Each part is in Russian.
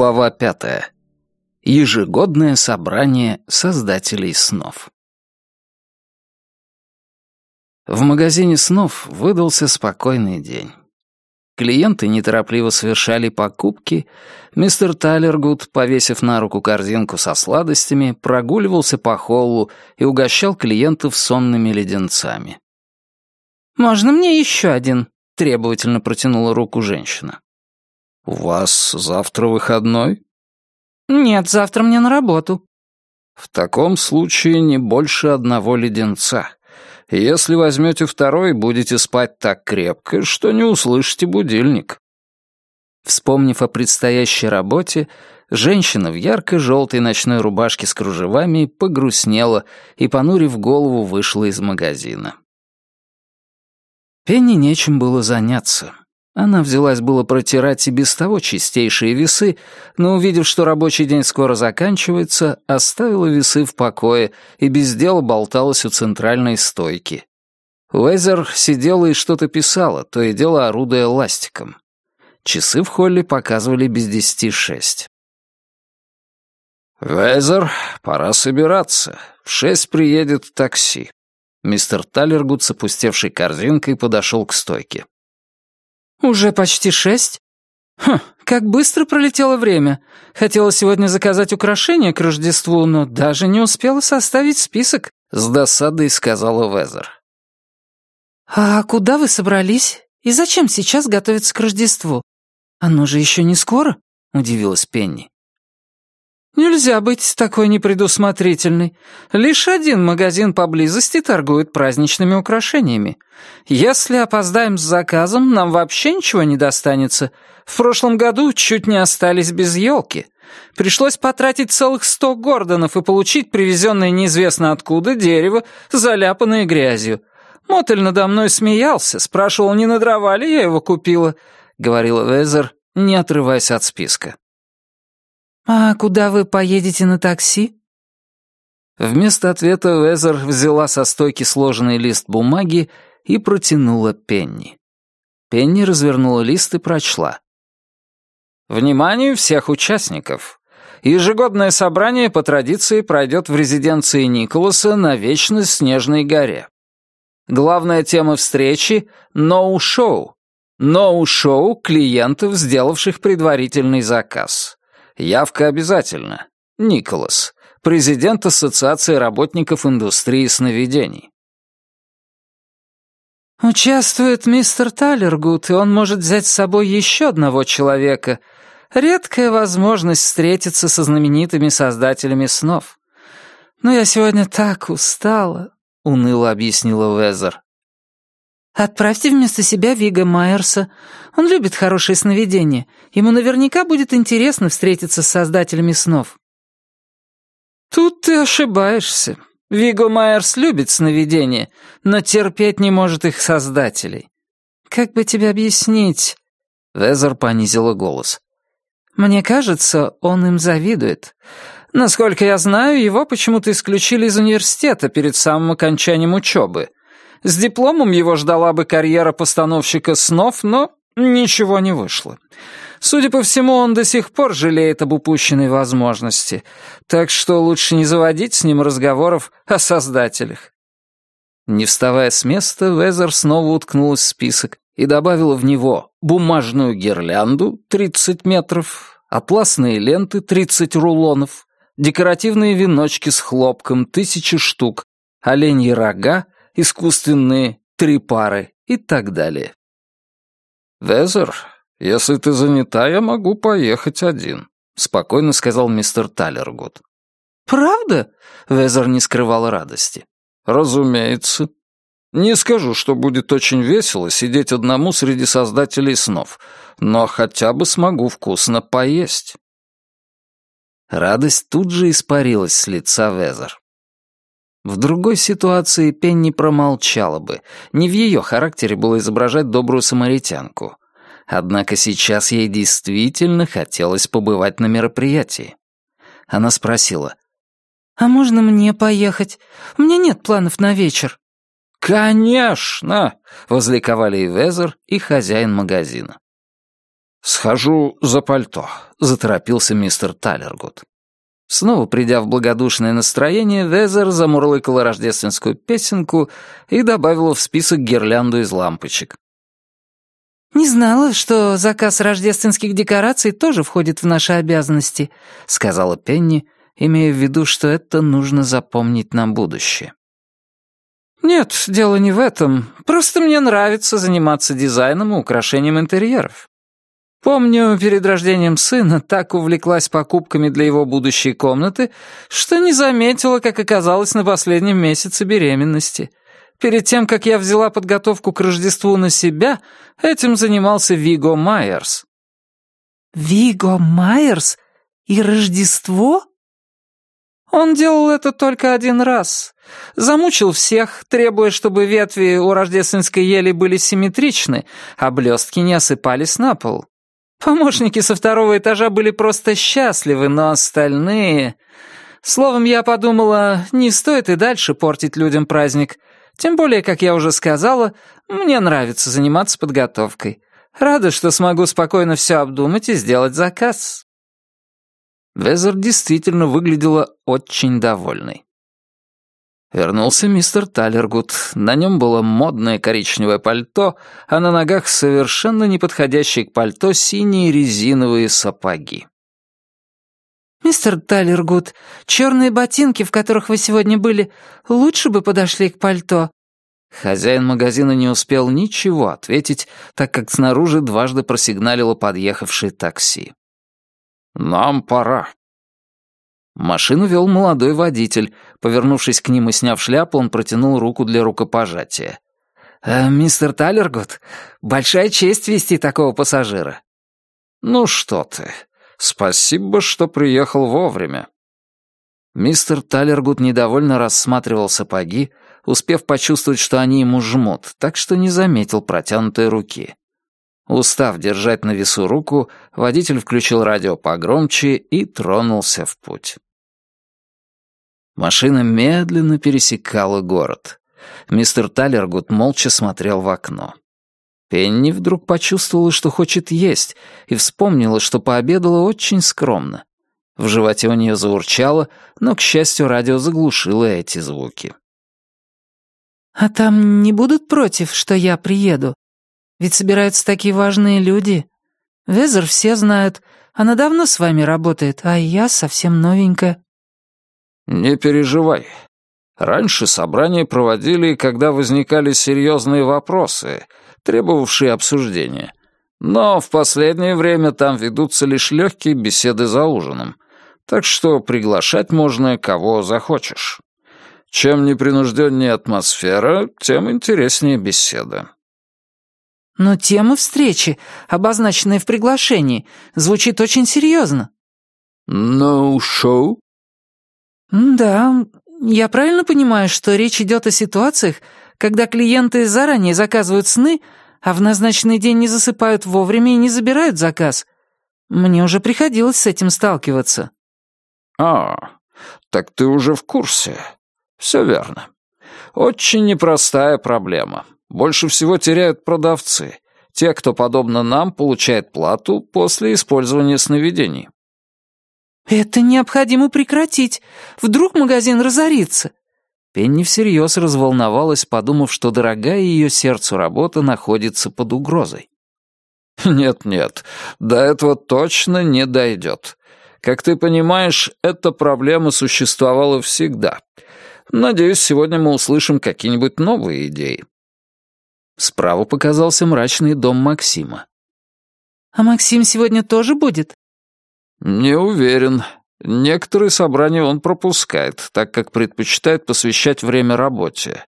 Глава пятая. Ежегодное собрание создателей снов. В магазине снов выдался спокойный день. Клиенты неторопливо совершали покупки, мистер Талергуд, повесив на руку корзинку со сладостями, прогуливался по холлу и угощал клиентов сонными леденцами. «Можно мне еще один?» — требовательно протянула руку женщина. «У вас завтра выходной?» «Нет, завтра мне на работу». «В таком случае не больше одного леденца. Если возьмете второй, будете спать так крепко, что не услышите будильник». Вспомнив о предстоящей работе, женщина в ярко-желтой ночной рубашке с кружевами погрустнела и, понурив голову, вышла из магазина. Пенни нечем было заняться. Она взялась было протирать и без того чистейшие весы, но, увидев, что рабочий день скоро заканчивается, оставила весы в покое и без дела болталась у центральной стойки. Уэзер сидела и что-то писала, то и дело орудуя ластиком. Часы в холле показывали без десяти шесть. «Везер, пора собираться. В шесть приедет такси». Мистер Талергуд с опустевшей корзинкой подошел к стойке. «Уже почти шесть? Хм, как быстро пролетело время. Хотела сегодня заказать украшения к Рождеству, но даже не успела составить список», — с досадой сказала Везер. «А куда вы собрались? И зачем сейчас готовиться к Рождеству? Оно же еще не скоро?» — удивилась Пенни. «Нельзя быть такой непредусмотрительной. Лишь один магазин поблизости торгует праздничными украшениями. Если опоздаем с заказом, нам вообще ничего не достанется. В прошлом году чуть не остались без елки. Пришлось потратить целых сто гордонов и получить привезенное неизвестно откуда дерево, заляпанное грязью. Мотель надо мной смеялся, спрашивал, не на дрова ли я его купила», — говорила Везер, не отрываясь от списка. «А куда вы поедете на такси?» Вместо ответа Везер взяла со стойки сложенный лист бумаги и протянула Пенни. Пенни развернула лист и прочла. «Вниманию всех участников! Ежегодное собрание по традиции пройдет в резиденции Николаса на Вечной Снежной горе. Главная тема встречи — ноу-шоу. Ноу-шоу клиентов, сделавших предварительный заказ. Явка обязательно. Николас, президент Ассоциации работников индустрии сновидений. «Участвует мистер Талергут, и он может взять с собой еще одного человека. Редкая возможность встретиться со знаменитыми создателями снов. Но я сегодня так устала», — уныло объяснила Везер. «Отправьте вместо себя Вига Майерса. Он любит хорошие сновидения. Ему наверняка будет интересно встретиться с создателями снов». «Тут ты ошибаешься. Виго Майерс любит сновидения, но терпеть не может их создателей. Как бы тебе объяснить?» Везер понизила голос. «Мне кажется, он им завидует. Насколько я знаю, его почему-то исключили из университета перед самым окончанием учебы». С дипломом его ждала бы карьера постановщика снов, но ничего не вышло. Судя по всему, он до сих пор жалеет об упущенной возможности, так что лучше не заводить с ним разговоров о создателях. Не вставая с места, Везер снова уткнулась в список и добавила в него бумажную гирлянду 30 метров, атласные ленты 30 рулонов, декоративные веночки с хлопком тысячи штук, оленьи рога искусственные, три пары и так далее. «Везер, если ты занята, я могу поехать один», — спокойно сказал мистер Талергуд. «Правда?» — Везер не скрывал радости. «Разумеется. Не скажу, что будет очень весело сидеть одному среди создателей снов, но хотя бы смогу вкусно поесть». Радость тут же испарилась с лица Везер. В другой ситуации Пенни промолчала бы. Не в ее характере было изображать добрую самаритянку. Однако сейчас ей действительно хотелось побывать на мероприятии. Она спросила. «А можно мне поехать? У меня нет планов на вечер». «Конечно!» — возликовали и Везер, и хозяин магазина. «Схожу за пальто», — заторопился мистер Талергуд. Снова придя в благодушное настроение, Везер замурлыкала рождественскую песенку и добавила в список гирлянду из лампочек. «Не знала, что заказ рождественских декораций тоже входит в наши обязанности», — сказала Пенни, имея в виду, что это нужно запомнить на будущее. «Нет, дело не в этом. Просто мне нравится заниматься дизайном и украшением интерьеров. Помню, перед рождением сына так увлеклась покупками для его будущей комнаты, что не заметила, как оказалась на последнем месяце беременности. Перед тем, как я взяла подготовку к Рождеству на себя, этим занимался Виго Майерс». «Виго Майерс? И Рождество?» Он делал это только один раз. Замучил всех, требуя, чтобы ветви у рождественской ели были симметричны, а блестки не осыпались на пол. Помощники со второго этажа были просто счастливы, но остальные... Словом, я подумала, не стоит и дальше портить людям праздник. Тем более, как я уже сказала, мне нравится заниматься подготовкой. Рада, что смогу спокойно все обдумать и сделать заказ. Везер действительно выглядела очень довольной. Вернулся мистер Талергуд. На нем было модное коричневое пальто, а на ногах совершенно неподходящие к пальто синие резиновые сапоги. «Мистер Талергуд, черные ботинки, в которых вы сегодня были, лучше бы подошли к пальто». Хозяин магазина не успел ничего ответить, так как снаружи дважды просигналило подъехавшее такси. «Нам пора», Машину вел молодой водитель. Повернувшись к ним и сняв шляпу, он протянул руку для рукопожатия. «Э, «Мистер Талергут, большая честь вести такого пассажира». «Ну что ты, спасибо, что приехал вовремя». Мистер Талергут недовольно рассматривал сапоги, успев почувствовать, что они ему жмут, так что не заметил протянутой руки. Устав держать на весу руку, водитель включил радио погромче и тронулся в путь. Машина медленно пересекала город. Мистер Талергут молча смотрел в окно. Пенни вдруг почувствовала, что хочет есть, и вспомнила, что пообедала очень скромно. В животе у нее заурчало, но, к счастью, радио заглушило эти звуки. «А там не будут против, что я приеду?» Ведь собираются такие важные люди. Везер все знают. Она давно с вами работает, а я совсем новенькая». «Не переживай. Раньше собрания проводили, когда возникали серьезные вопросы, требовавшие обсуждения. Но в последнее время там ведутся лишь легкие беседы за ужином, так что приглашать можно кого захочешь. Чем непринужденнее атмосфера, тем интереснее беседа. Но тема встречи, обозначенная в приглашении, звучит очень серьезно. «No-show?» «Да, я правильно понимаю, что речь идет о ситуациях, когда клиенты заранее заказывают сны, а в назначенный день не засыпают вовремя и не забирают заказ? Мне уже приходилось с этим сталкиваться». «А, так ты уже в курсе. Все верно. Очень непростая проблема. Больше всего теряют продавцы, те, кто, подобно нам, получает плату после использования сновидений. «Это необходимо прекратить. Вдруг магазин разорится». Пенни всерьез разволновалась, подумав, что дорогая ее сердцу работа находится под угрозой. «Нет-нет, до этого точно не дойдет. Как ты понимаешь, эта проблема существовала всегда. Надеюсь, сегодня мы услышим какие-нибудь новые идеи. Справа показался мрачный дом Максима. «А Максим сегодня тоже будет?» «Не уверен. Некоторые собрания он пропускает, так как предпочитает посвящать время работе.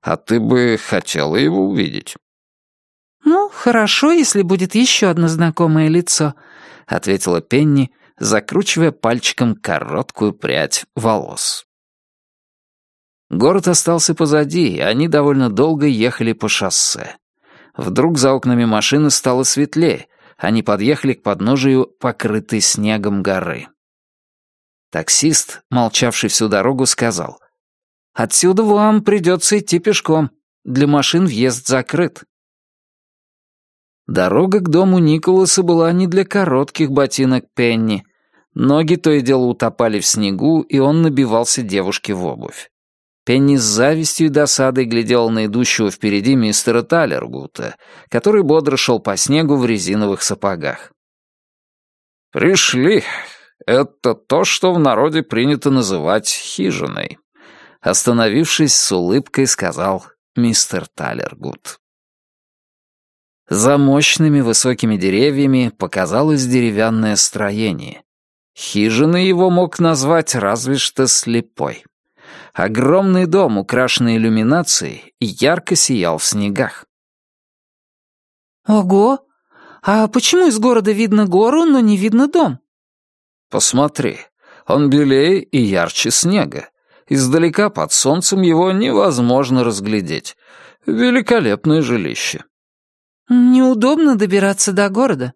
А ты бы хотела его увидеть?» «Ну, хорошо, если будет еще одно знакомое лицо», — ответила Пенни, закручивая пальчиком короткую прядь волос. Город остался позади, и они довольно долго ехали по шоссе. Вдруг за окнами машины стало светлее, они подъехали к подножию покрытой снегом горы. Таксист, молчавший всю дорогу, сказал, «Отсюда вам придется идти пешком. Для машин въезд закрыт». Дорога к дому Николаса была не для коротких ботинок Пенни. Ноги то и дело утопали в снегу, и он набивался девушке в обувь. Пенни с завистью и досадой глядел на идущего впереди мистера Талергута, который бодро шел по снегу в резиновых сапогах. «Пришли. Это то, что в народе принято называть хижиной», остановившись с улыбкой, сказал мистер Талергут. За мощными высокими деревьями показалось деревянное строение. Хижиной его мог назвать разве что слепой. Огромный дом, украшенный иллюминацией, ярко сиял в снегах. «Ого! А почему из города видно гору, но не видно дом?» «Посмотри, он белее и ярче снега. Издалека под солнцем его невозможно разглядеть. Великолепное жилище». «Неудобно добираться до города».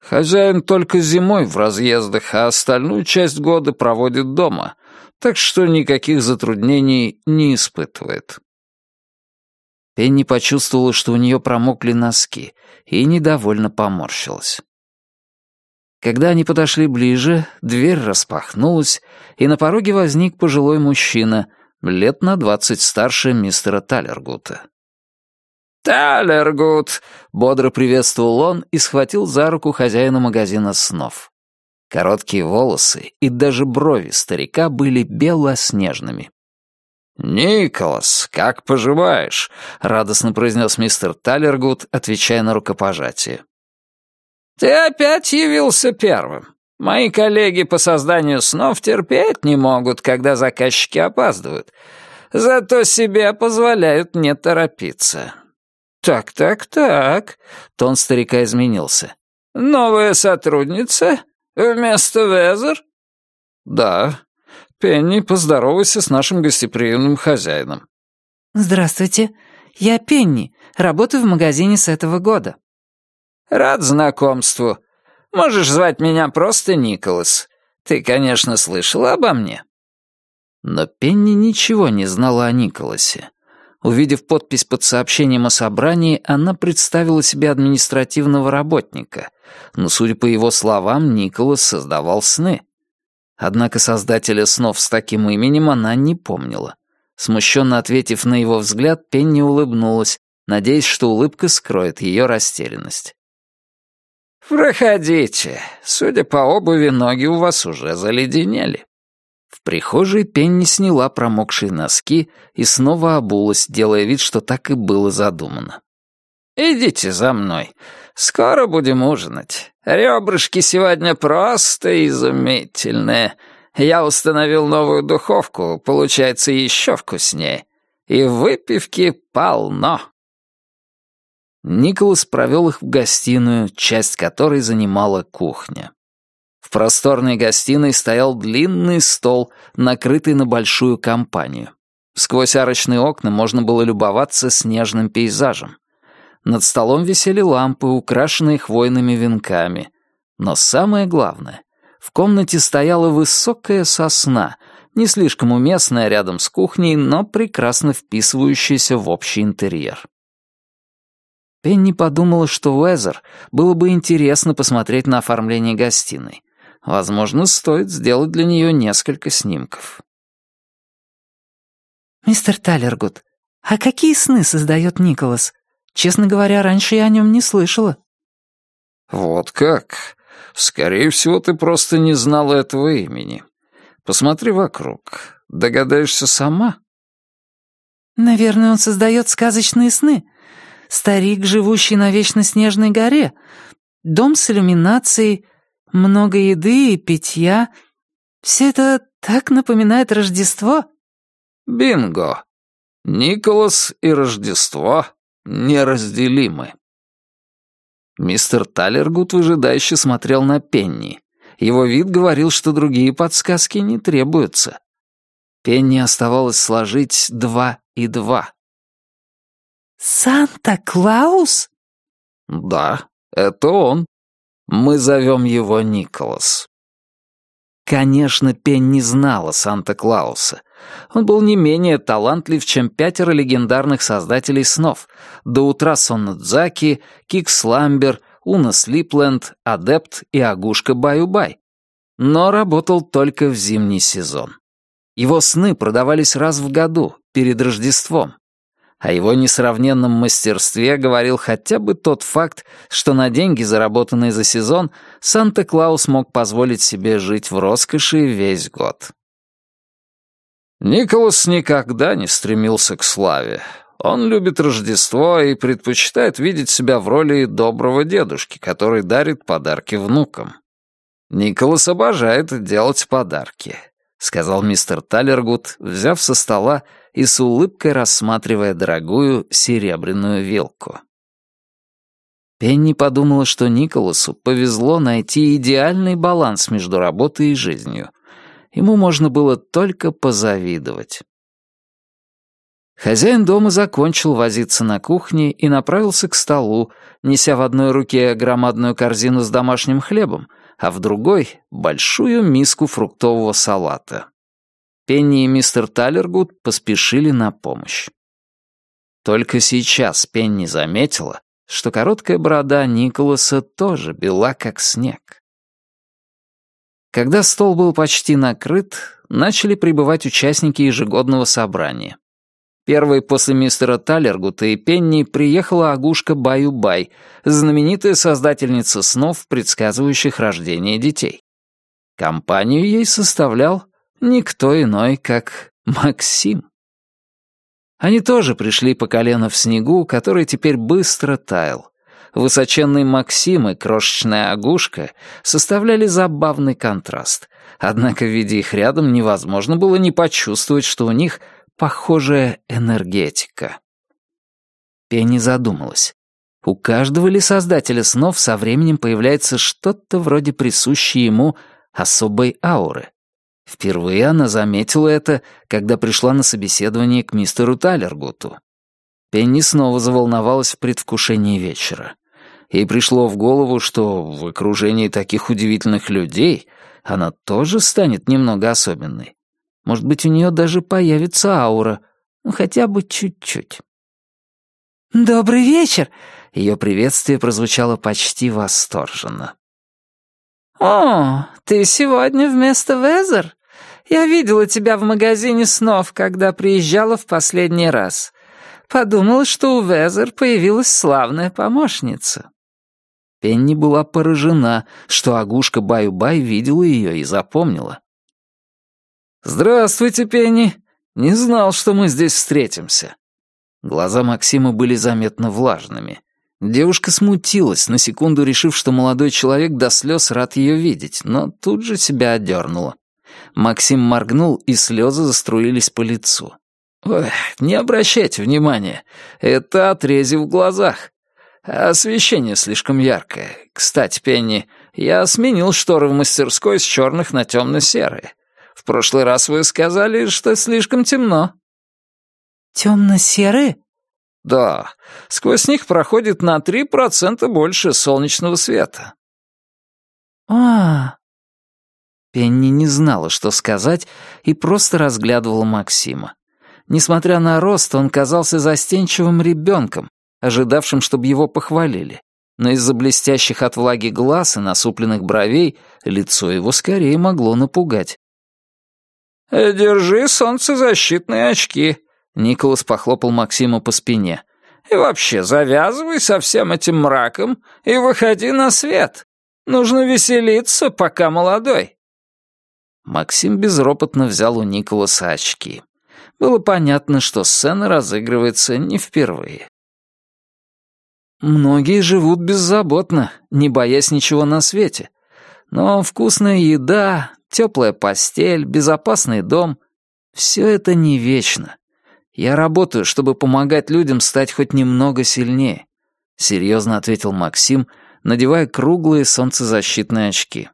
«Хозяин только зимой в разъездах, а остальную часть года проводит дома, так что никаких затруднений не испытывает. Пенни почувствовала, что у нее промокли носки, и недовольно поморщилась. Когда они подошли ближе, дверь распахнулась, и на пороге возник пожилой мужчина, лет на двадцать старше мистера Талергута. «Талергут!» — бодро приветствовал он и схватил за руку хозяина магазина снов. Короткие волосы и даже брови старика были белоснежными. «Николас, как поживаешь?» — радостно произнес мистер Талергуд, отвечая на рукопожатие. «Ты опять явился первым. Мои коллеги по созданию снов терпеть не могут, когда заказчики опаздывают. Зато себе позволяют не торопиться». «Так, так, так», — тон старика изменился. «Новая сотрудница? «Вместо Везер?» «Да. Пенни, поздоровайся с нашим гостеприимным хозяином». «Здравствуйте. Я Пенни. Работаю в магазине с этого года». «Рад знакомству. Можешь звать меня просто Николас. Ты, конечно, слышала обо мне». Но Пенни ничего не знала о Николасе. Увидев подпись под сообщением о собрании, она представила себе административного работника, но, судя по его словам, Николас создавал сны. Однако создателя снов с таким именем она не помнила. Смущенно ответив на его взгляд, Пенни улыбнулась, надеясь, что улыбка скроет ее растерянность. «Проходите. Судя по обуви, ноги у вас уже заледенели». В прихожей Пенни сняла промокшие носки и снова обулась, делая вид, что так и было задумано. «Идите за мной. Скоро будем ужинать. Ребрышки сегодня просто изумительные. Я установил новую духовку, получается еще вкуснее. И выпивки полно». Николас провел их в гостиную, часть которой занимала кухня. Просторной гостиной стоял длинный стол, накрытый на большую компанию. Сквозь арочные окна можно было любоваться снежным пейзажем. Над столом висели лампы, украшенные хвойными венками. Но самое главное, в комнате стояла высокая сосна, не слишком уместная рядом с кухней, но прекрасно вписывающаяся в общий интерьер. Пенни подумала, что Уэзер было бы интересно посмотреть на оформление гостиной. Возможно, стоит сделать для нее несколько снимков. «Мистер Талергуд, а какие сны создает Николас? Честно говоря, раньше я о нем не слышала». «Вот как? Скорее всего, ты просто не знала этого имени. Посмотри вокруг. Догадаешься сама?» «Наверное, он создает сказочные сны. Старик, живущий на вечно снежной горе. Дом с иллюминацией, много еды и питья. Все это так напоминает Рождество». «Бинго! Николас и Рождество неразделимы». Мистер Талергут выжидающе смотрел на Пенни. Его вид говорил, что другие подсказки не требуются. Пенни оставалось сложить два и два. «Санта-Клаус?» «Да, это он. Мы зовем его Николас. Конечно, Пен не знала Санта-Клауса, Он был не менее талантлив, чем пятеро легендарных создателей снов. До утра Соннадзаки, Кикс Ламбер, Уна Слипленд, Адепт и Агушка Баю-Бай. Но работал только в зимний сезон. Его сны продавались раз в году, перед Рождеством. О его несравненном мастерстве говорил хотя бы тот факт, что на деньги, заработанные за сезон, Санта-Клаус мог позволить себе жить в роскоши весь год. Николас никогда не стремился к славе. Он любит Рождество и предпочитает видеть себя в роли доброго дедушки, который дарит подарки внукам. Николас обожает делать подарки. — сказал мистер Талергут, взяв со стола и с улыбкой рассматривая дорогую серебряную вилку. Пенни подумала, что Николасу повезло найти идеальный баланс между работой и жизнью. Ему можно было только позавидовать. Хозяин дома закончил возиться на кухне и направился к столу, неся в одной руке громадную корзину с домашним хлебом, а в другой — большую миску фруктового салата. Пенни и мистер Талергуд поспешили на помощь. Только сейчас Пенни заметила, что короткая борода Николаса тоже бела, как снег. Когда стол был почти накрыт, начали прибывать участники ежегодного собрания. Первой после мистера Талергута и Пенни приехала Агушка Баю-Бай, знаменитая создательница снов, предсказывающих рождение детей. Компанию ей составлял никто иной, как Максим. Они тоже пришли по колено в снегу, который теперь быстро таял. Высоченный Максим и крошечная Агушка составляли забавный контраст. Однако, видя их рядом, невозможно было не почувствовать, что у них — похожая энергетика. Пенни задумалась. У каждого ли создателя снов со временем появляется что-то вроде присущей ему особой ауры? Впервые она заметила это, когда пришла на собеседование к мистеру Талергуту. Пенни снова заволновалась в предвкушении вечера. Ей пришло в голову, что в окружении таких удивительных людей она тоже станет немного особенной. Может быть, у нее даже появится аура. Ну, хотя бы чуть-чуть. «Добрый вечер!» Ее приветствие прозвучало почти восторженно. «О, ты сегодня вместо Везер? Я видела тебя в магазине снов, когда приезжала в последний раз. Подумала, что у Везер появилась славная помощница». Пенни была поражена, что Агушка Баю-Бай видела ее и запомнила. «Здравствуйте, Пенни. Не знал, что мы здесь встретимся». Глаза Максима были заметно влажными. Девушка смутилась, на секунду решив, что молодой человек до слез рад ее видеть, но тут же себя одернула. Максим моргнул, и слезы заструились по лицу. «Ой, не обращайте внимания, это отрези в глазах. Освещение слишком яркое. Кстати, Пенни, я сменил шторы в мастерской с черных на темно-серые. В прошлый раз вы сказали, что слишком темно». «Темно-серые?» «Да, сквозь них проходит на три процента больше солнечного света». «А...» Пенни не знала, что сказать, и просто разглядывала Максима. Несмотря на рост, он казался застенчивым ребенком, ожидавшим, чтобы его похвалили. Но из-за блестящих от влаги глаз и насупленных бровей лицо его скорее могло напугать. «Держи солнцезащитные очки», — Николас похлопал Максима по спине. «И вообще, завязывай со всем этим мраком и выходи на свет. Нужно веселиться, пока молодой». Максим безропотно взял у Николаса очки. Было понятно, что сцена разыгрывается не впервые. Многие живут беззаботно, не боясь ничего на свете. Но вкусная еда, теплая постель, безопасный дом — все это не вечно. Я работаю, чтобы помогать людям стать хоть немного сильнее», — серьезно ответил Максим, надевая круглые солнцезащитные очки.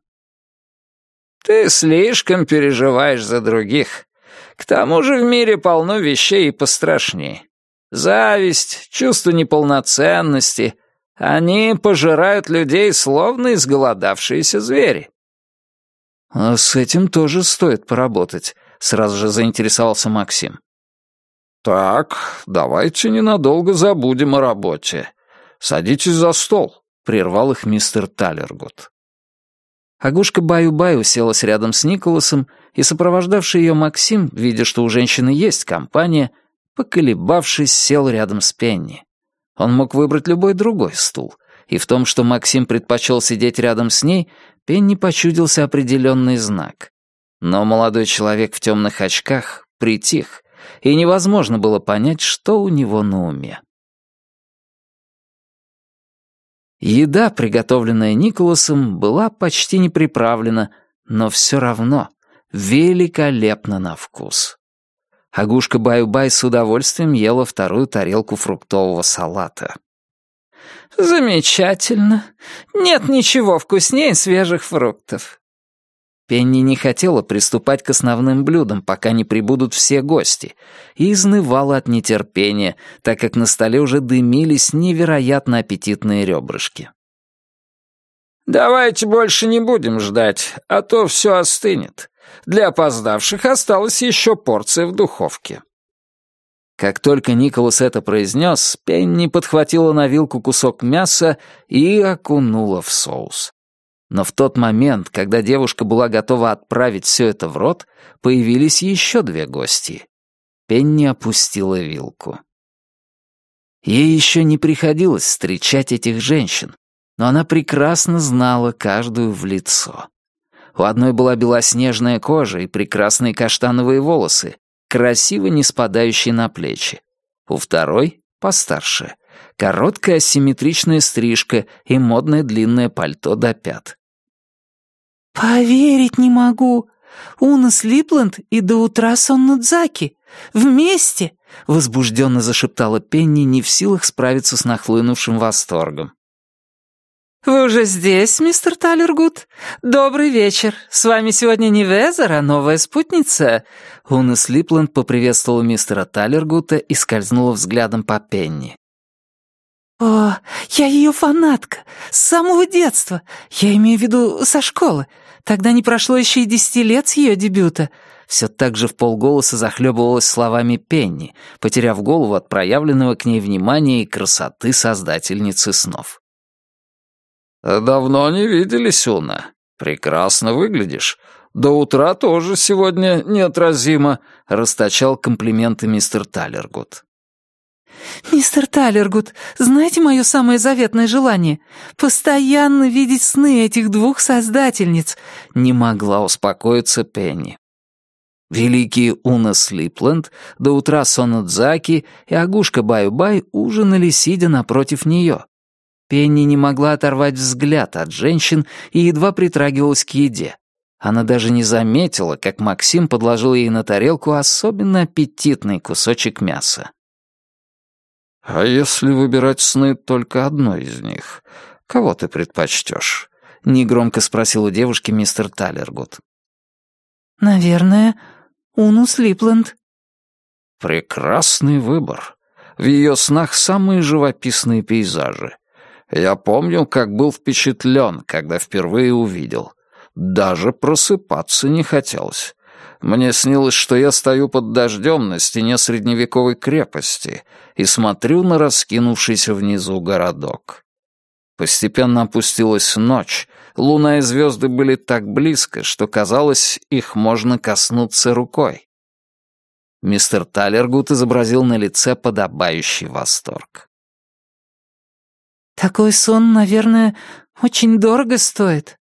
«Ты слишком переживаешь за других. К тому же в мире полно вещей и пострашнее. Зависть, чувство неполноценности — они пожирают людей, словно изголодавшиеся звери. «А с этим тоже стоит поработать», — Сразу же заинтересовался Максим. «Так, давайте ненадолго забудем о работе. Садитесь за стол», — прервал их мистер Талергут. Агушка Баю-Бай уселась рядом с Николасом, и сопровождавший ее Максим, видя, что у женщины есть компания, поколебавшись, сел рядом с Пенни. Он мог выбрать любой другой стул, и в том, что Максим предпочел сидеть рядом с ней, Пенни почудился определенный знак. Но молодой человек в темных очках притих, и невозможно было понять, что у него на уме. Еда, приготовленная Николасом, была почти не приправлена, но все равно великолепно на вкус. Агушка Баю-Бай с удовольствием ела вторую тарелку фруктового салата. «Замечательно. Нет ничего вкуснее свежих фруктов. Пенни не хотела приступать к основным блюдам, пока не прибудут все гости, и изнывала от нетерпения, так как на столе уже дымились невероятно аппетитные ребрышки. «Давайте больше не будем ждать, а то все остынет. Для опоздавших осталась еще порция в духовке». Как только Николас это произнес, Пенни подхватила на вилку кусок мяса и окунула в соус. Но в тот момент, когда девушка была готова отправить все это в рот, появились еще две гости. Пенни опустила вилку. Ей еще не приходилось встречать этих женщин, но она прекрасно знала каждую в лицо. У одной была белоснежная кожа и прекрасные каштановые волосы, красиво не спадающие на плечи. У второй, постарше, короткая асимметричная стрижка и модное длинное пальто до пят. «Поверить не могу. Унас Липланд и до утра Соннудзаки. Вместе!» — возбужденно зашептала Пенни, не в силах справиться с нахлынувшим восторгом. «Вы уже здесь, мистер Талергуд? Добрый вечер. С вами сегодня не Везер, а новая спутница». Унас Липланд поприветствовала мистера Талергута и скользнула взглядом по Пенни. «О, я ее фанатка. С самого детства. Я имею в виду со школы. Тогда не прошло еще и десяти лет с ее дебюта». Все так же в полголоса захлебывалась словами Пенни, потеряв голову от проявленного к ней внимания и красоты создательницы снов. «Давно не виделись, Уна. Прекрасно выглядишь. До утра тоже сегодня неотразимо», — расточал комплименты мистер Талергут. «Мистер Талергуд, знаете мое самое заветное желание? Постоянно видеть сны этих двух создательниц!» Не могла успокоиться Пенни. Великие Уна Слипленд, до утра Сонадзаки и Агушка Баю-Бай ужинали, сидя напротив нее. Пенни не могла оторвать взгляд от женщин и едва притрагивалась к еде. Она даже не заметила, как Максим подложил ей на тарелку особенно аппетитный кусочек мяса. «А если выбирать сны только одной из них, кого ты предпочтешь?» — негромко спросил у девушки мистер Талергуд. «Наверное, Унус Липленд». «Прекрасный выбор. В ее снах самые живописные пейзажи. Я помню, как был впечатлен, когда впервые увидел. Даже просыпаться не хотелось. Мне снилось, что я стою под дождем на стене средневековой крепости и смотрю на раскинувшийся внизу городок. Постепенно опустилась ночь, луна и звезды были так близко, что казалось, их можно коснуться рукой. Мистер Талергут изобразил на лице подобающий восторг. «Такой сон, наверное, очень дорого стоит»,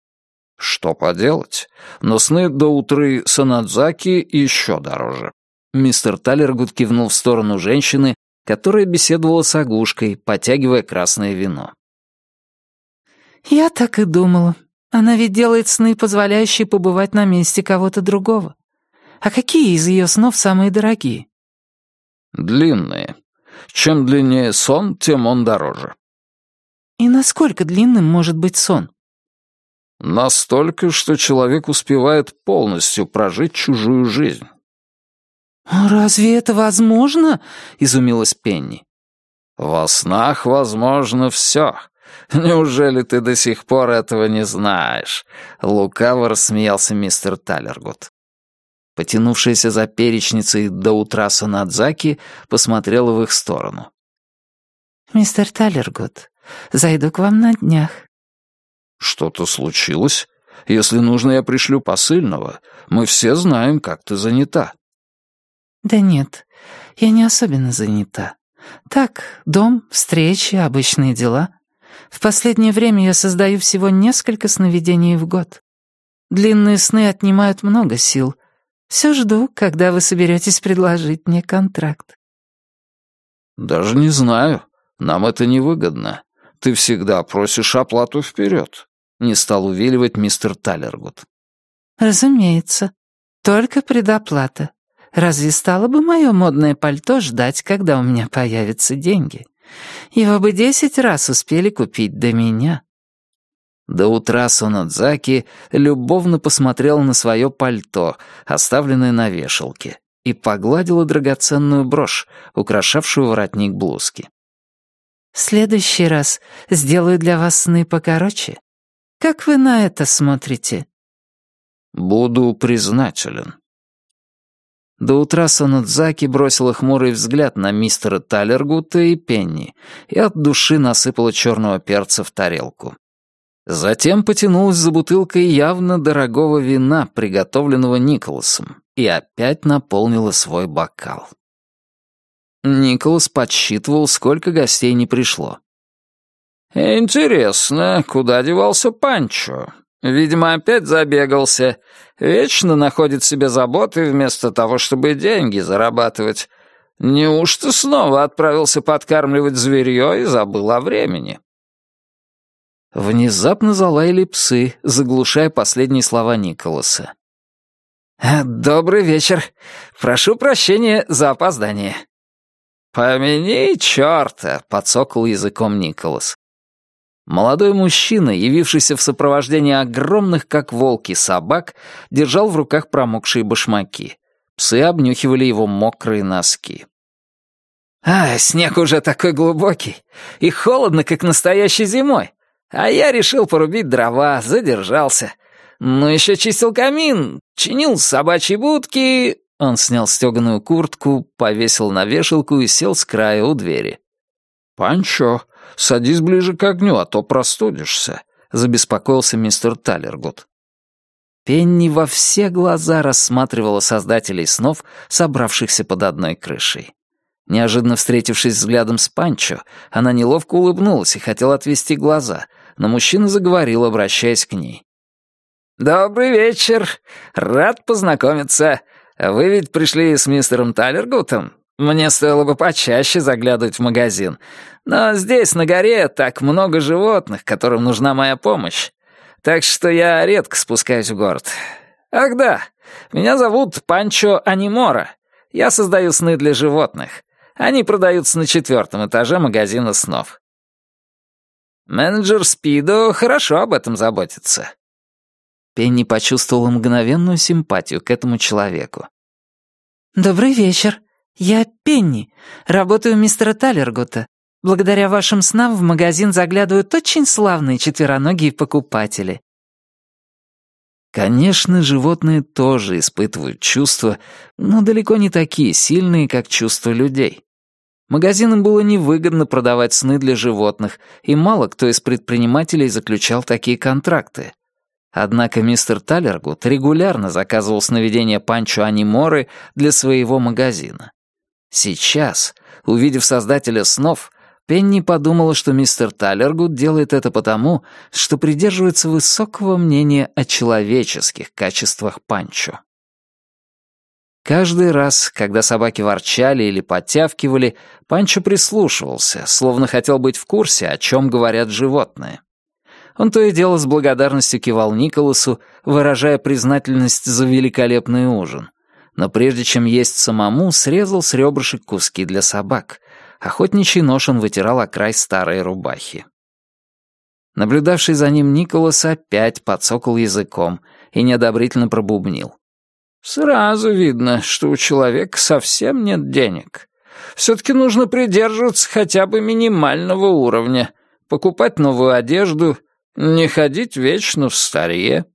что поделать? Но сны до утры Санадзаки еще дороже. Мистер Талергуд кивнул в сторону женщины, которая беседовала с Агушкой, потягивая красное вино. «Я так и думала. Она ведь делает сны, позволяющие побывать на месте кого-то другого. А какие из ее снов самые дорогие?» «Длинные. Чем длиннее сон, тем он дороже». «И насколько длинным может быть сон?» Настолько, что человек успевает полностью прожить чужую жизнь. «Разве это возможно?» — изумилась Пенни. «Во снах возможно все. Неужели ты до сих пор этого не знаешь?» — лукаво рассмеялся мистер Талергут. потянувшаяся за перечницей до утра Санадзаки, посмотрела в их сторону. «Мистер Талергуд, зайду к вам на днях». «Что-то случилось? Если нужно, я пришлю посыльного. Мы все знаем, как ты занята». «Да нет, я не особенно занята. Так, дом, встречи, обычные дела. В последнее время я создаю всего несколько сновидений в год. Длинные сны отнимают много сил. Все жду, когда вы соберетесь предложить мне контракт». «Даже не знаю. Нам это невыгодно. Ты всегда просишь оплату вперед», — не стал увиливать мистер Талергут. «Разумеется. Только предоплата. Разве стало бы мое модное пальто ждать, когда у меня появятся деньги? Его бы десять раз успели купить до меня». До утра Сонадзаки любовно посмотрела на свое пальто, оставленное на вешалке, и погладила драгоценную брошь, украшавшую воротник блузки. «В следующий раз сделаю для вас сны покороче. Как вы на это смотрите?» «Буду признателен», до утра Санадзаки бросила хмурый взгляд на мистера Талергута и Пенни и от души насыпала черного перца в тарелку. Затем потянулась за бутылкой явно дорогого вина, приготовленного Николасом, и опять наполнила свой бокал. Николас подсчитывал, сколько гостей не пришло. «Интересно, куда девался Панчо? Видимо, опять забегался. Вечно находит себе заботы вместо того, чтобы деньги зарабатывать. Неужто снова отправился подкармливать зверье и забыл о времени?» Внезапно залаяли псы, заглушая последние слова Николаса. «Добрый вечер. Прошу прощения за опоздание». «Помяни черта», — подсокал языком Николас. Молодой мужчина, явившийся в сопровождении огромных, как волки, собак, держал в руках промокшие башмаки. Псы обнюхивали его мокрые носки. «А, снег уже такой глубокий, и холодно, как настоящей зимой. А я решил порубить дрова, задержался. Ну, еще чистил камин, чинил собачьи будки...» Он снял стеганую куртку, повесил на вешалку и сел с края у двери. «Панчо, садись ближе к огню, а то простудишься», — забеспокоился мистер Талергут. Пенни во все глаза рассматривала создателей снов, собравшихся под одной крышей. Неожиданно встретившись взглядом с Панчо, она неловко улыбнулась и хотела отвести глаза, но мужчина заговорил, обращаясь к ней. «Добрый вечер. Рад познакомиться. Вы ведь пришли с мистером Талергутом? Мне стоило бы почаще заглядывать в магазин. Но здесь, на горе, так много животных, которым нужна моя помощь. Так что я редко спускаюсь в город. Ах да, меня зовут Панчо Анимора. Я создаю сны для животных. Они продаются на четвертом этаже магазина снов. Менеджер Спидо хорошо об этом заботится. Пенни почувствовала мгновенную симпатию к этому человеку. «Добрый вечер. Я Пенни. Работаю у мистера Талергута. Благодаря вашим снам в магазин заглядывают очень славные четвероногие покупатели». Конечно, животные тоже испытывают чувства, но далеко не такие сильные, как чувства людей. Магазинам было невыгодно продавать сны для животных, и мало кто из предпринимателей заключал такие контракты. Однако мистер Талергут регулярно заказывал сновидения Панчо Аниморы для своего магазина. Сейчас, увидев создателя снов, Пенни подумала, что мистер Талергут делает это потому, что придерживается высокого мнения о человеческих качествах Панчо. Каждый раз, когда собаки ворчали или подтявкивали, Панчо прислушивался, словно хотел быть в курсе, о чем говорят животные. Он то и дело с благодарностью кивал Николасу, выражая признательность за великолепный ужин. Но прежде чем есть самому, срезал с ребрышек куски для собак. Охотничий нож он вытирал о край старой рубахи. Наблюдавший за ним Николас опять подсокал языком и неодобрительно пробубнил. «Сразу видно, что у человека совсем нет денег. Все-таки нужно придерживаться хотя бы минимального уровня, покупать новую одежду, не ходить вечно в старье.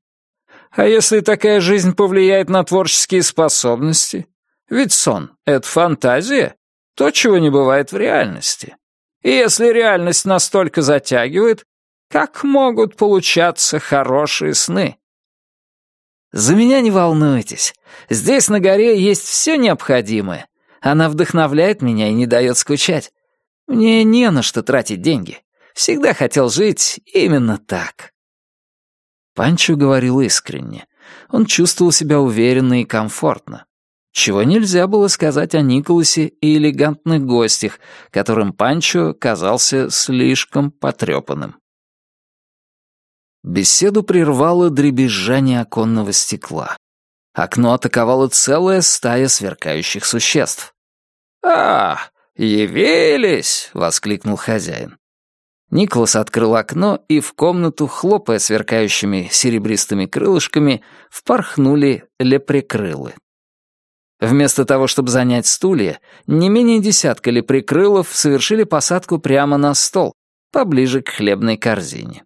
А если такая жизнь повлияет на творческие способности? Ведь сон — это фантазия, то, чего не бывает в реальности. И если реальность настолько затягивает, как могут получаться хорошие сны? За меня не волнуйтесь. Здесь на горе есть все необходимое. Она вдохновляет меня и не дает скучать. Мне не на что тратить деньги. Всегда хотел жить именно так. Панчо говорил искренне. Он чувствовал себя уверенно и комфортно. Чего нельзя было сказать о Николасе и элегантных гостях, которым Панчо казался слишком потрепанным. Беседу прервало дребезжание оконного стекла. Окно атаковала целая стая сверкающих существ. «А, явились!» — воскликнул хозяин. Николас открыл окно, и в комнату, хлопая сверкающими серебристыми крылышками, впорхнули лепрекрылы. Вместо того, чтобы занять стулья, не менее десятка лепрекрылов совершили посадку прямо на стол, поближе к хлебной корзине.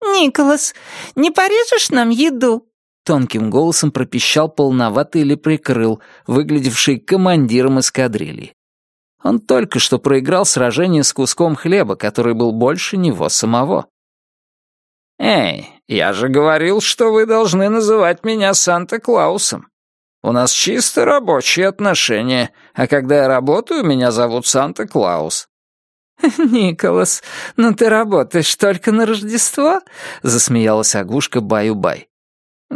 «Николас, не порежешь нам еду?» Тонким голосом пропищал полноватый лепрекрыл, выглядевший командиром эскадрильи. Он только что проиграл сражение с куском хлеба, который был больше него самого. «Эй, я же говорил, что вы должны называть меня Санта-Клаусом. У нас чисто рабочие отношения, а когда я работаю, меня зовут Санта-Клаус». «Николас, ну ты работаешь только на Рождество?» — засмеялась Агушка Баю-Бай.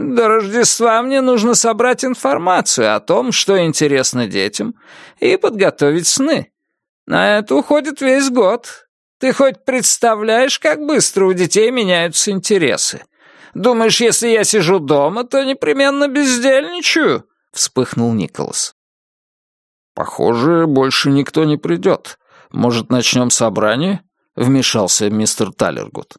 До Рождества мне нужно собрать информацию о том, что интересно детям, и подготовить сны. На это уходит весь год. Ты хоть представляешь, как быстро у детей меняются интересы? Думаешь, если я сижу дома, то непременно бездельничаю?» — вспыхнул Николас. «Похоже, больше никто не придет. Может, начнем собрание?» — вмешался мистер Талергуд.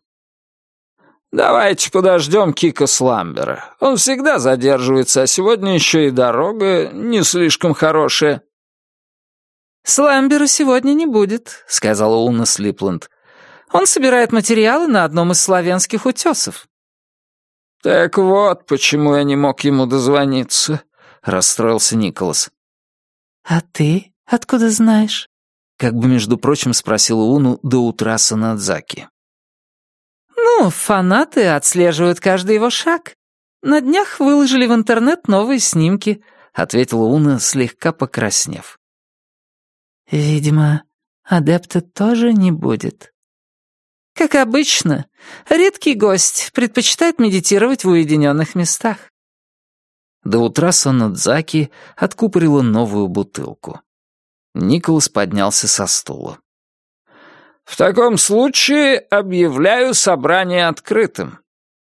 «Давайте подождем Кика Сламбера. Он всегда задерживается, а сегодня еще и дорога не слишком хорошая». «Сламбера сегодня не будет», — сказала Уна Слипленд. «Он собирает материалы на одном из славянских утесов». «Так вот, почему я не мог ему дозвониться», — расстроился Николас. «А ты откуда знаешь?» — как бы, между прочим, спросила Уну до утра Санадзаки. «Ну, фанаты отслеживают каждый его шаг. На днях выложили в интернет новые снимки», — ответила Уна, слегка покраснев. «Видимо, адепта тоже не будет». «Как обычно, редкий гость предпочитает медитировать в уединенных местах». До утра Санадзаки откупорила новую бутылку. Николас поднялся со стула. В таком случае объявляю собрание открытым.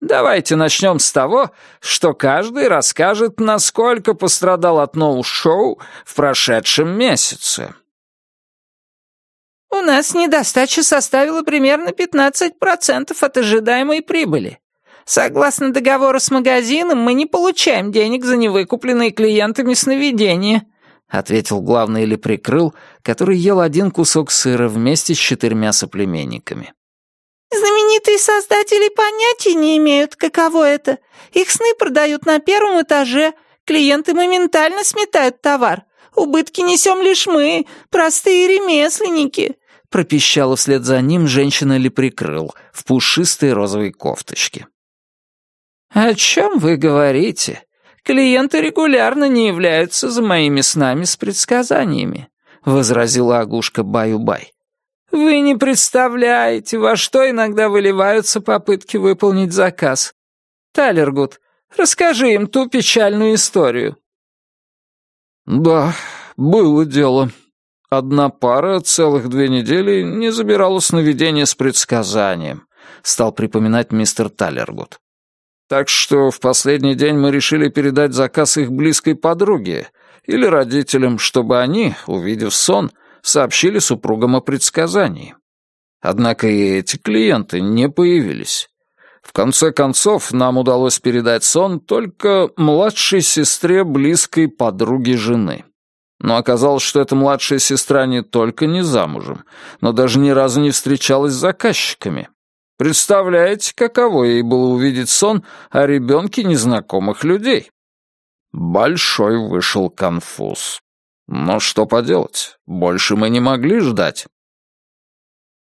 Давайте начнем с того, что каждый расскажет, насколько пострадал от ноу-шоу в прошедшем месяце. У нас недостача составила примерно 15% от ожидаемой прибыли. Согласно договору с магазином, мы не получаем денег за невыкупленные клиентами сновидения ответил главный или прикрыл, который ел один кусок сыра вместе с четырьмя соплеменниками. «Знаменитые создатели понятия не имеют, каково это. Их сны продают на первом этаже, клиенты моментально сметают товар. Убытки несем лишь мы, простые ремесленники», пропищала вслед за ним женщина Леприкрыл в пушистой розовой кофточке. «О чем вы говорите?» Клиенты регулярно не являются за моими снами с предсказаниями», — возразила Агушка Баю-Бай. «Вы не представляете, во что иногда выливаются попытки выполнить заказ. Талергуд, расскажи им ту печальную историю». «Да, было дело. Одна пара целых две недели не забирала сновидения с предсказанием», — стал припоминать мистер Талергуд. Так что в последний день мы решили передать заказ их близкой подруге или родителям, чтобы они, увидев сон, сообщили супругам о предсказании. Однако и эти клиенты не появились. В конце концов, нам удалось передать сон только младшей сестре близкой подруги жены. Но оказалось, что эта младшая сестра не только не замужем, но даже ни разу не встречалась с заказчиками. Представляете, каково ей было увидеть сон о ребенке незнакомых людей? Большой вышел конфуз. Но что поделать, больше мы не могли ждать.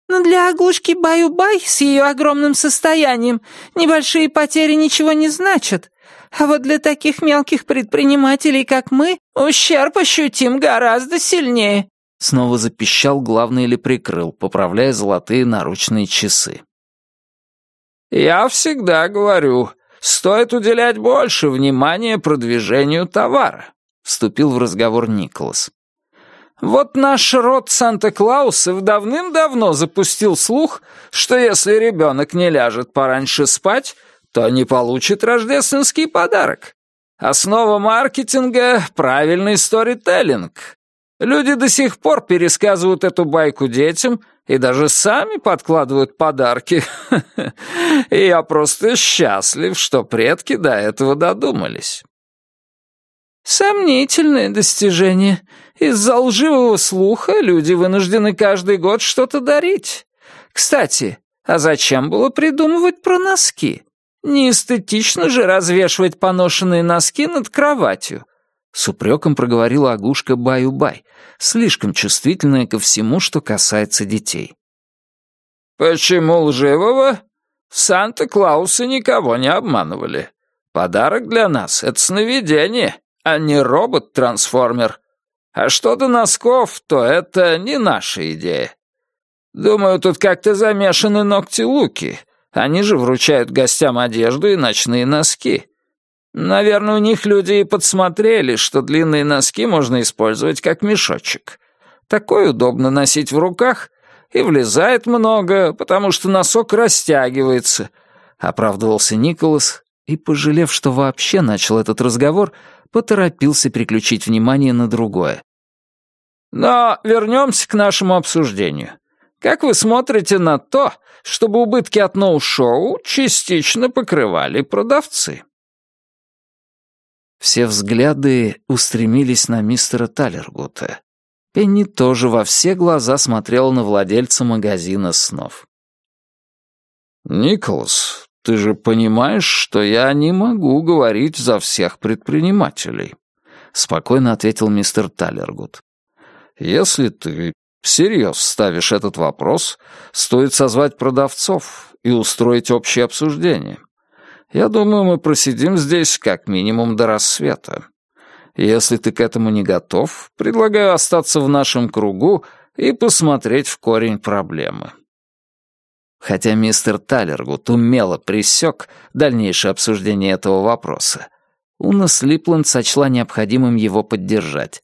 Но для оглушки Баю-Бай с ее огромным состоянием небольшие потери ничего не значат. А вот для таких мелких предпринимателей, как мы, ущерб ощутим гораздо сильнее. Снова запищал главный или прикрыл, поправляя золотые наручные часы. «Я всегда говорю, стоит уделять больше внимания продвижению товара», — вступил в разговор Николас. Вот наш род Санта-Клаусов давным-давно запустил слух, что если ребенок не ляжет пораньше спать, то не получит рождественский подарок. Основа маркетинга — правильный сторителлинг. Люди до сих пор пересказывают эту байку детям и даже сами подкладывают подарки. И я просто счастлив, что предки до этого додумались. Сомнительное достижение. Из-за лживого слуха люди вынуждены каждый год что-то дарить. Кстати, а зачем было придумывать про носки? Не эстетично же развешивать поношенные носки над кроватью. С упреком проговорила Агушка Баю-Бай, слишком чувствительная ко всему, что касается детей. «Почему лживого? Санта-Клаусы никого не обманывали. Подарок для нас — это сновидение а не робот-трансформер. А что до носков, то это не наша идея. Думаю, тут как-то замешаны ногти-луки. Они же вручают гостям одежду и ночные носки. Наверное, у них люди и подсмотрели, что длинные носки можно использовать как мешочек. Такой удобно носить в руках и влезает много, потому что носок растягивается, — оправдывался Николас и, пожалев, что вообще начал этот разговор, — поторопился переключить внимание на другое. «Но вернемся к нашему обсуждению. Как вы смотрите на то, чтобы убытки от ноу-шоу частично покрывали продавцы?» Все взгляды устремились на мистера Талергута. Пенни тоже во все глаза смотрела на владельца магазина снов. «Николас, ты же понимаешь, что я не могу говорить за всех предпринимателей», — спокойно ответил мистер Таллергуд. «Если ты всерьез ставишь этот вопрос, стоит созвать продавцов и устроить общее обсуждение. Я думаю, мы просидим здесь как минимум до рассвета. Если ты к этому не готов, предлагаю остаться в нашем кругу и посмотреть в корень проблемы». Хотя мистер Талергут умело пресек дальнейшее обсуждение этого вопроса, Уна Слипланд сочла необходимым его поддержать.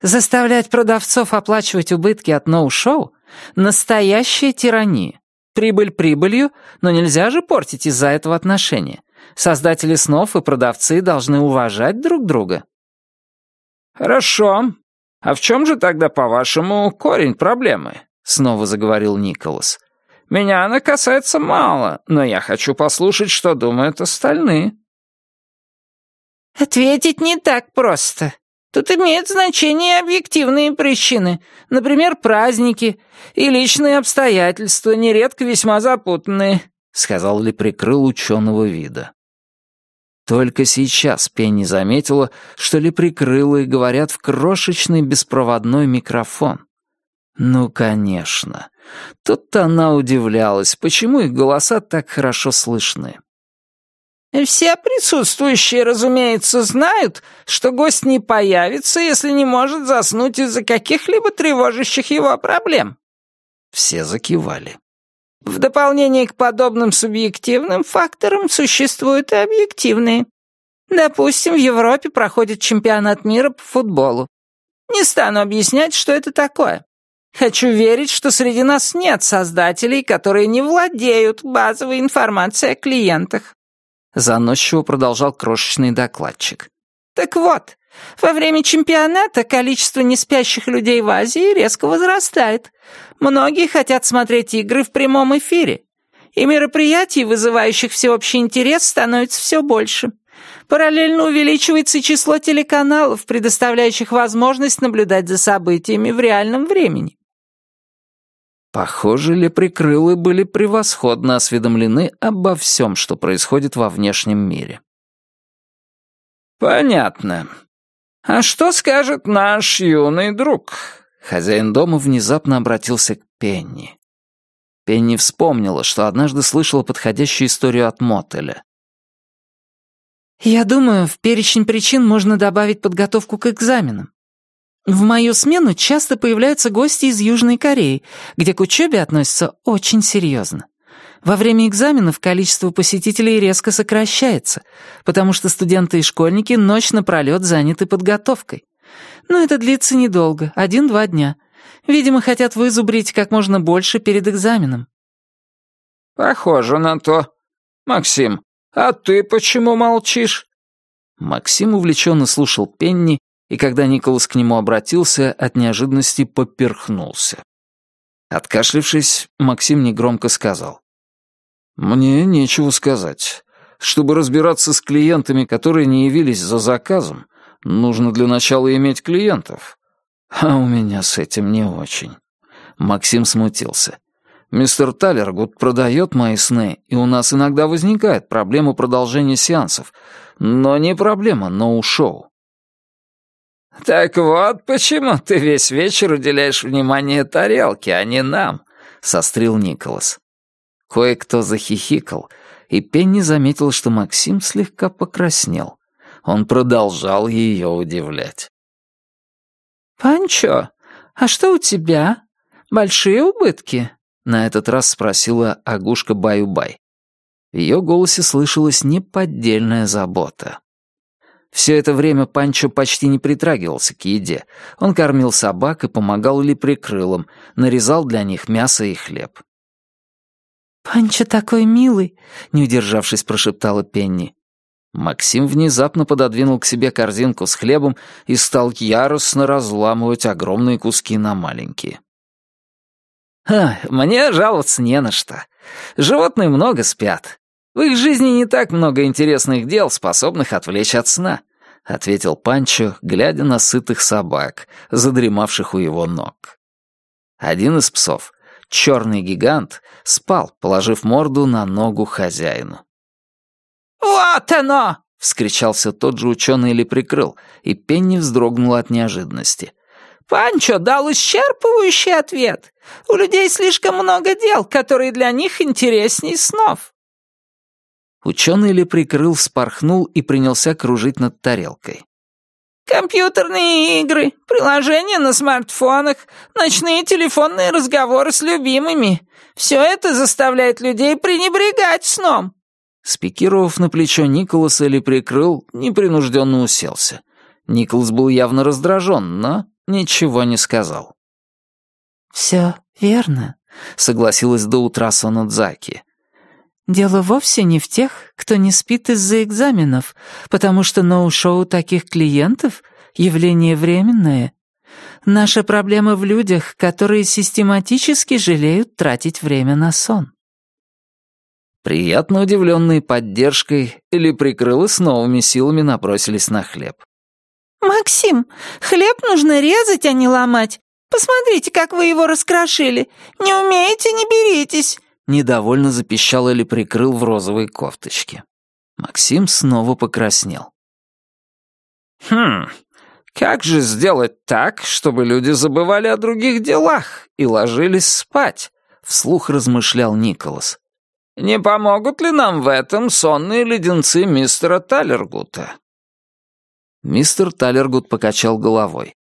«Заставлять продавцов оплачивать убытки от ноу-шоу — настоящая тирания. Прибыль прибылью, но нельзя же портить из-за этого отношения. Создатели снов и продавцы должны уважать друг друга». «Хорошо. А в чем же тогда, по-вашему, корень проблемы?» — снова заговорил Николас. Меня она касается мало, но я хочу послушать, что думают остальные». «Ответить не так просто. Тут имеют значение объективные причины, например, праздники и личные обстоятельства, нередко весьма запутанные», сказал ли прикрыл ученого вида. Только сейчас Пенни заметила, что леприкрылые говорят в крошечный беспроводной микрофон. Ну, конечно. Тут-то она удивлялась, почему их голоса так хорошо слышны. «Все присутствующие, разумеется, знают, что гость не появится, если не может заснуть из-за каких-либо тревожащих его проблем». Все закивали. В дополнение к подобным субъективным факторам существуют и объективные. Допустим, в Европе проходит чемпионат мира по футболу. Не стану объяснять, что это такое. Хочу верить, что среди нас нет создателей, которые не владеют базовой информацией о клиентах. Заносчиво продолжал крошечный докладчик. Так вот, во время чемпионата количество неспящих людей в Азии резко возрастает. Многие хотят смотреть игры в прямом эфире. И мероприятий, вызывающих всеобщий интерес, становится все больше. Параллельно увеличивается число телеканалов, предоставляющих возможность наблюдать за событиями в реальном времени. Похоже, лепрекрылы были превосходно осведомлены обо всем, что происходит во внешнем мире. «Понятно. А что скажет наш юный друг?» Хозяин дома внезапно обратился к Пенни. Пенни вспомнила, что однажды слышала подходящую историю от мотеля. «Я думаю, в перечень причин можно добавить подготовку к экзаменам. В мою смену часто появляются гости из Южной Кореи, где к учебе относятся очень серьезно. Во время экзаменов количество посетителей резко сокращается, потому что студенты и школьники ночь напролет заняты подготовкой. Но это длится недолго, один-два дня. Видимо, хотят вызубрить как можно больше перед экзаменом. «Похоже на то. Максим, а ты почему молчишь?» Максим увлеченно слушал Пенни, и когда Николас к нему обратился, от неожиданности поперхнулся. Откашлившись, Максим негромко сказал. «Мне нечего сказать. Чтобы разбираться с клиентами, которые не явились за заказом, нужно для начала иметь клиентов. А у меня с этим не очень». Максим смутился. «Мистер Талергуд продает мои сны, и у нас иногда возникает проблема продолжения сеансов. Но не проблема ноу-шоу. «Так вот почему ты весь вечер уделяешь внимание тарелке, а не нам», — сострил Николас. Кое-кто захихикал, и Пенни заметил, что Максим слегка покраснел. Он продолжал ее удивлять. «Панчо, а что у тебя? Большие убытки?» — на этот раз спросила Агушка Баю-Бай. В ее голосе слышалась неподдельная забота. Все это время Панчо почти не притрагивался к еде. Он кормил собак и помогал лепрекрылам, нарезал для них мясо и хлеб. «Панчо такой милый», — не удержавшись, прошептала Пенни. Максим внезапно пододвинул к себе корзинку с хлебом и стал яростно разламывать огромные куски на маленькие. «Ха, мне жаловаться не на что. Животные много спят. В их жизни не так много интересных дел, способных отвлечь от сна», — ответил Панчо, глядя на сытых собак, задремавших у его ног. Один из псов, черный гигант, спал, положив морду на ногу хозяину. «Вот оно!» — вскричался тот же ученый или прикрыл, и Пенни вздрогнула от неожиданности. «Панчо дал исчерпывающий ответ. У людей слишком много дел, которые для них интересней снов». Ученый ли прикрыл, вспорхнул и принялся кружить над тарелкой. «Компьютерные игры, приложения на смартфонах, ночные телефонные разговоры с любимыми. Все это заставляет людей пренебрегать сном». Спикировав на плечо Николаса или прикрыл, непринужденно уселся. Николас был явно раздражен, но ничего не сказал. «Все верно», — согласилась до утра Сонудзаки. Дело вовсе не в тех, кто не спит из-за экзаменов, потому что ноу-шоу таких клиентов — явление временное. Наша проблема в людях, которые систематически жалеют тратить время на сон. Приятно удивленные поддержкой или прикрылы с новыми силами набросились на хлеб. «Максим, хлеб нужно резать, а не ломать. Посмотрите, как вы его раскрошили. Не умеете, не беритесь недовольно запищал или прикрыл в розовой кофточке. Максим снова покраснел. «Хм, как же сделать так, чтобы люди забывали о других делах и ложились спать?» — вслух размышлял Николас. «Не помогут ли нам в этом сонные леденцы мистера Талергута?» Мистер Талергут покачал головой.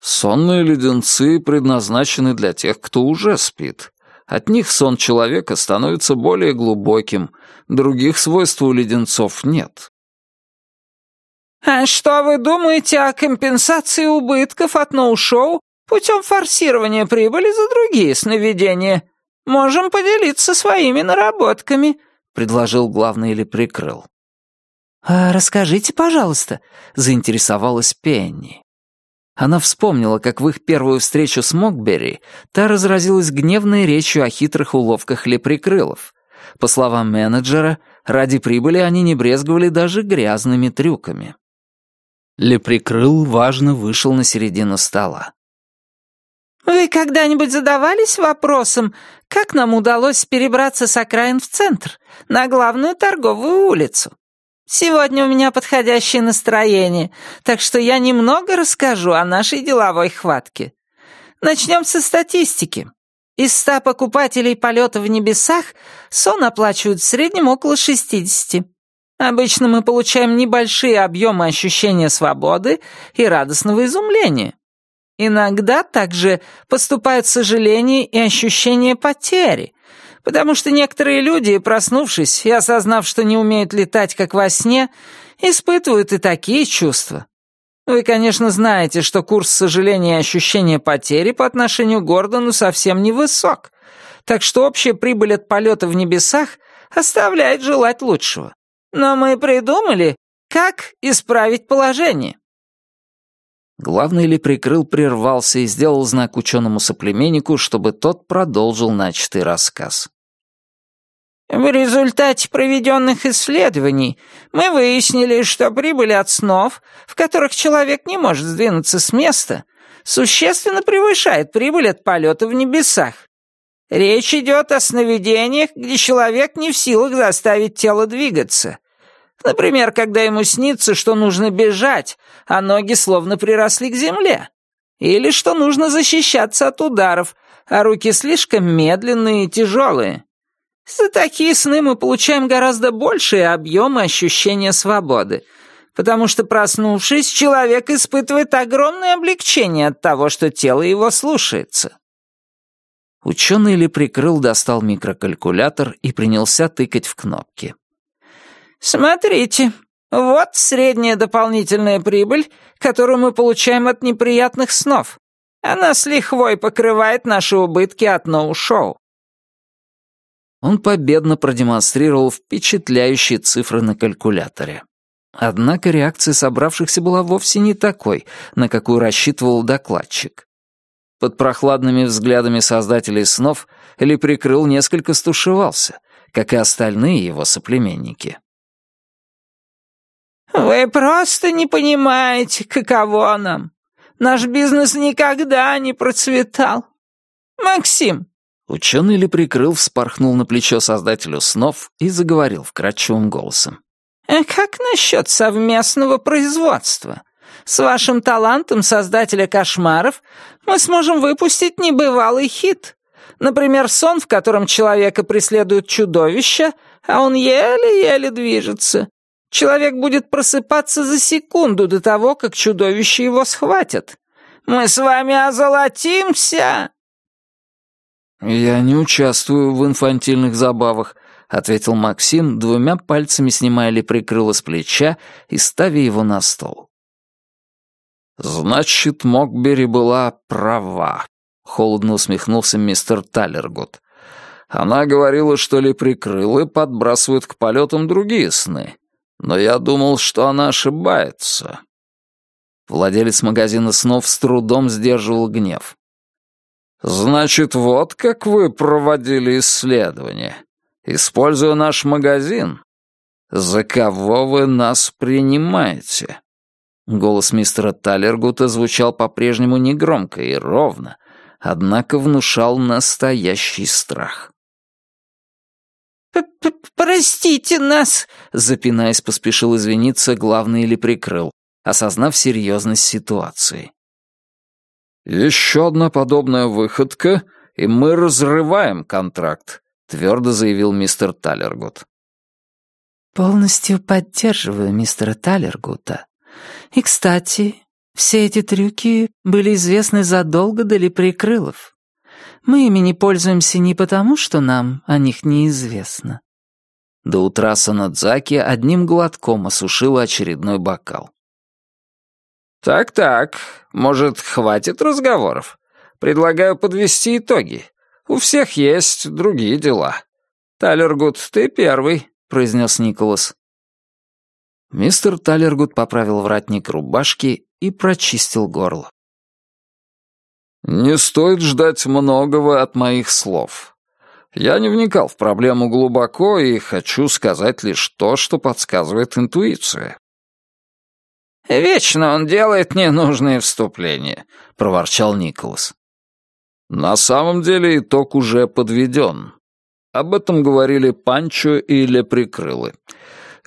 «Сонные леденцы предназначены для тех, кто уже спит. От них сон человека становится более глубоким, других свойств у леденцов нет. «А что вы думаете о компенсации убытков от ноу-шоу путем форсирования прибыли за другие сновидения? Можем поделиться своими наработками», — предложил главный или прикрыл. «А расскажите, пожалуйста», — заинтересовалась Пенни. Она вспомнила, как в их первую встречу с Мокберри та разразилась гневной речью о хитрых уловках лепрекрылов. По словам менеджера, ради прибыли они не брезговали даже грязными трюками. Лепрекрыл важно вышел на середину стола. Вы когда-нибудь задавались вопросом, как нам удалось перебраться с окраин в центр, на главную торговую улицу? Сегодня у меня подходящее настроение, так что я немного расскажу о нашей деловой хватке. Начнем со статистики. Из ста покупателей полета в небесах сон оплачивают в среднем около 60. Обычно мы получаем небольшие объемы ощущения свободы и радостного изумления. Иногда также поступают сожаления и ощущение потери, потому что некоторые люди, проснувшись и осознав, что не умеют летать, как во сне, испытывают и такие чувства. Вы, конечно, знаете, что курс сожаления и ощущения потери по отношению к Гордону совсем невысок, так что общая прибыль от полета в небесах оставляет желать лучшего. Но мы придумали, как исправить положение. Главный ли прикрыл прервался и сделал знак ученому соплеменнику, чтобы тот продолжил начатый рассказ. В результате проведенных исследований мы выяснили, что прибыль от снов, в которых человек не может сдвинуться с места, существенно превышает прибыль от полета в небесах. Речь идет о сновидениях, где человек не в силах заставить тело двигаться — Например, когда ему снится, что нужно бежать, а ноги словно приросли к земле. Или что нужно защищаться от ударов, а руки слишком медленные и тяжелые. За такие сны мы получаем гораздо большие объемы ощущения свободы, потому что, проснувшись, человек испытывает огромное облегчение от того, что тело его слушается. Ученый ли прикрыл, достал микрокалькулятор и принялся тыкать в кнопки. «Смотрите, вот средняя дополнительная прибыль, которую мы получаем от неприятных снов. Она с лихвой покрывает наши убытки от ноу-шоу». Он победно продемонстрировал впечатляющие цифры на калькуляторе. Однако реакция собравшихся была вовсе не такой, на какую рассчитывал докладчик. Под прохладными взглядами создателей снов Ли прикрыл несколько стушевался, как и остальные его соплеменники. «Вы просто не понимаете, каково нам. Наш бизнес никогда не процветал. Максим!» Ученый ли прикрыл, вспорхнул на плечо создателю снов и заговорил вкрадчивым голосом. «А как насчет совместного производства? С вашим талантом создателя кошмаров мы сможем выпустить небывалый хит. Например, сон, в котором человека преследует чудовище, а он еле-еле движется. Человек будет просыпаться за секунду до того, как чудовище его схватят. Мы с вами озолотимся!» «Я не участвую в инфантильных забавах», — ответил Максим, двумя пальцами снимая ли прикрыло с плеча и ставя его на стол. «Значит, Мокбери была права», — холодно усмехнулся мистер Таллергуд. «Она говорила, что ли прикрылы подбрасывают к полетам другие сны, но я думал, что она ошибается». Владелец магазина снов с трудом сдерживал гнев. «Значит, вот как вы проводили исследование. Используя наш магазин. За кого вы нас принимаете?» Голос мистера Талергута звучал по-прежнему негромко и ровно, однако внушал настоящий страх. «Простите нас!» — запинаясь, поспешил извиниться главный или прикрыл, осознав серьезность ситуации. «Еще одна подобная выходка, и мы разрываем контракт», — твердо заявил мистер Талергут. «Полностью поддерживаю мистера Талергута. И, кстати, все эти трюки были известны задолго до Леприкрылов. Мы ими не пользуемся не потому, что нам о них неизвестно». До утра Санадзаки одним глотком осушила очередной бокал. «Так-так, может, хватит разговоров? Предлагаю подвести итоги. У всех есть другие дела. Талергут, ты первый», — произнес Николас. Мистер Талергут поправил воротник рубашки и прочистил горло. «Не стоит ждать многого от моих слов. Я не вникал в проблему глубоко и хочу сказать лишь то, что подсказывает интуиция». «Вечно он делает ненужные вступления», — проворчал Николас. На самом деле итог уже подведен. Об этом говорили Панчо и Леприкрылы.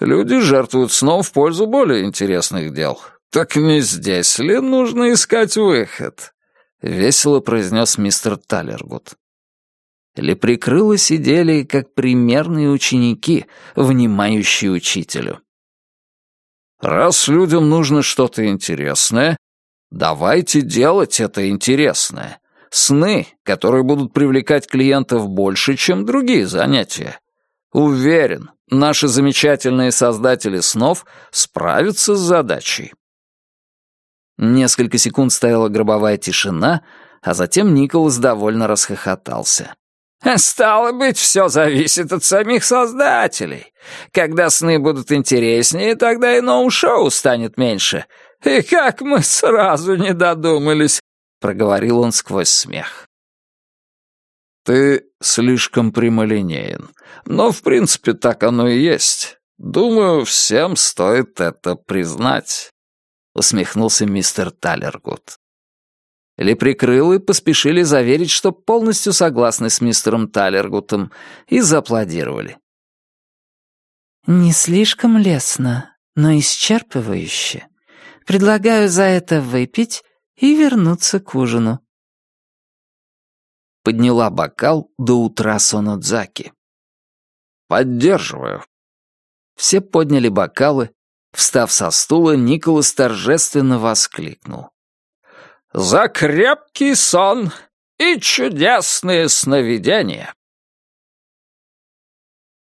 Люди жертвуют сном в пользу более интересных дел. Так не здесь ли нужно искать выход? Весело произнес мистер Талергут. Леприкрылы сидели, как примерные ученики, внимающие учителю. «Раз людям нужно что-то интересное, давайте делать это интересное. Сны, которые будут привлекать клиентов больше, чем другие занятия. Уверен, наши замечательные создатели снов справятся с задачей. Несколько секунд стояла гробовая тишина, а затем Николас довольно расхохотался. «Стало быть, все зависит от самих создателей. Когда сны будут интереснее, тогда и ноу-шоу станет меньше. И как мы сразу не додумались проговорил он сквозь смех. «Ты слишком прямолинеен. Но, в принципе, так оно и есть. Думаю, всем стоит это признать», — усмехнулся мистер Талергут. Леприкрылы поспешили заверить, что полностью согласны с мистером Талергутом, и зааплодировали. «Не слишком лестно, но исчерпывающе. Предлагаю за это выпить и вернуться к ужину. Подняла бокал до утра Сонодзаки. «Поддерживаю». Все подняли бокалы. Встав со стула, Николас торжественно воскликнул. «За крепкий сон и чудесные сновидения!»